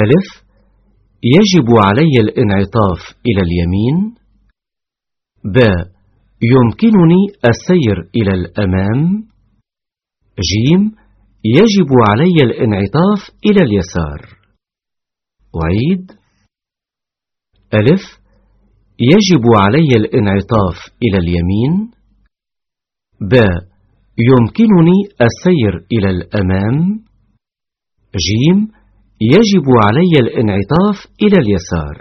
ألف يجب علي الانعطاف إلى اليمين. ب يمكنني السير إلى الأمام. جيم يجب علي الانعطاف إلى اليسار. أعيد ألف يجب علي الانعطاف إلى اليمين. ب يمكنني السير إلى الأمام. جيم يجب علي الانعطاف إلى اليسار.